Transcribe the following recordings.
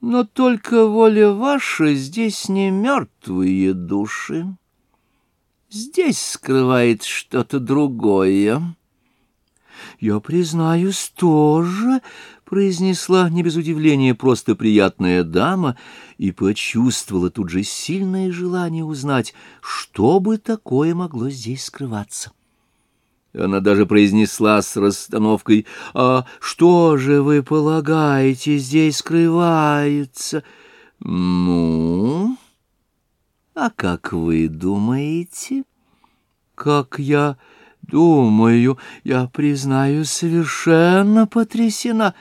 Но только воля ваша здесь не мертвые души. Здесь скрывает что-то другое. Я признаюсь тоже, произнесла не без удивления просто приятная дама и почувствовала тут же сильное желание узнать, что бы такое могло здесь скрываться. Она даже произнесла с расстановкой, «А что же вы полагаете здесь скрывается?» «Ну, а как вы думаете?» «Как я думаю, я, признаю, совершенно потрясена».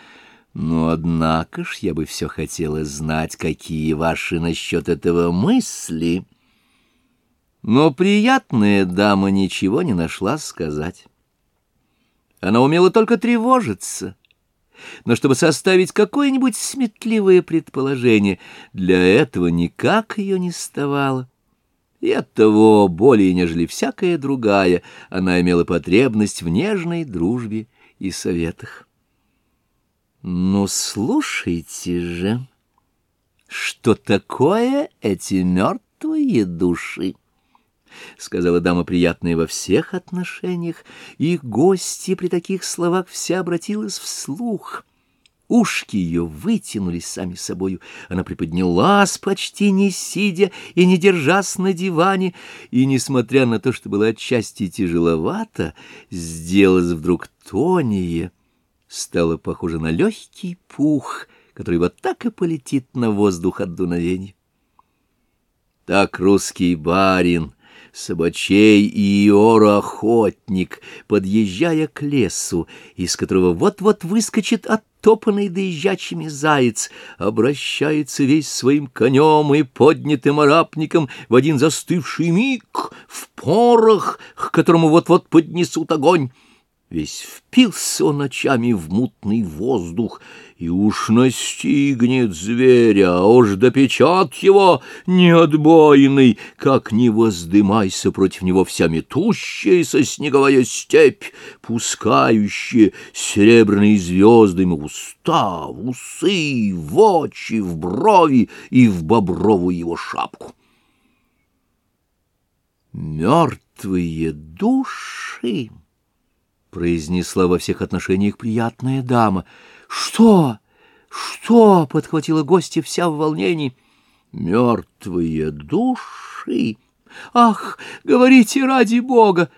Но, однако ж, я бы все хотела знать, какие ваши насчет этого мысли». Но приятная дама ничего не нашла сказать. Она умела только тревожиться. Но чтобы составить какое-нибудь сметливое предположение, для этого никак ее не ставало. И оттого, более нежели всякая другая, она имела потребность в нежной дружбе и советах. «Ну, слушайте же, что такое эти мертвые души?» — сказала дама приятная во всех отношениях, и гости при таких словах вся обратилась вслух. Ушки ее вытянулись сами собою, она приподнялась, почти не сидя и не держась на диване, и, несмотря на то, что было отчасти тяжеловато, сделалась вдруг тонее, стала похожа на легкий пух, который вот так и полетит на воздух от дуновения. Так русский барин Собачей и Иора-охотник, подъезжая к лесу, из которого вот-вот выскочит оттопанный доезжачими заяц, обращается весь своим конем и поднятым арапником в один застывший миг в порох, к которому вот-вот поднесут огонь. Весь впился он ночами в мутный воздух, и уж настигнет зверя, а уж допечат его неотбойный, как не воздымайся против него вся метущаяся снеговая степь, пускающая серебряные звезды в уста, в усы, в очи, в брови и в бобровую его шапку. Мертвые души! Произнесла во всех отношениях приятная дама. «Что? Что?» — подхватила гостья вся в волнении. «Мертвые души! Ах, говорите ради Бога!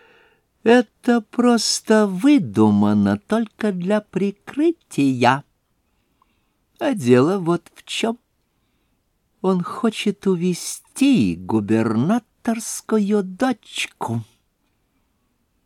Это просто выдумано только для прикрытия. А дело вот в чем. Он хочет увести губернаторскую дочку».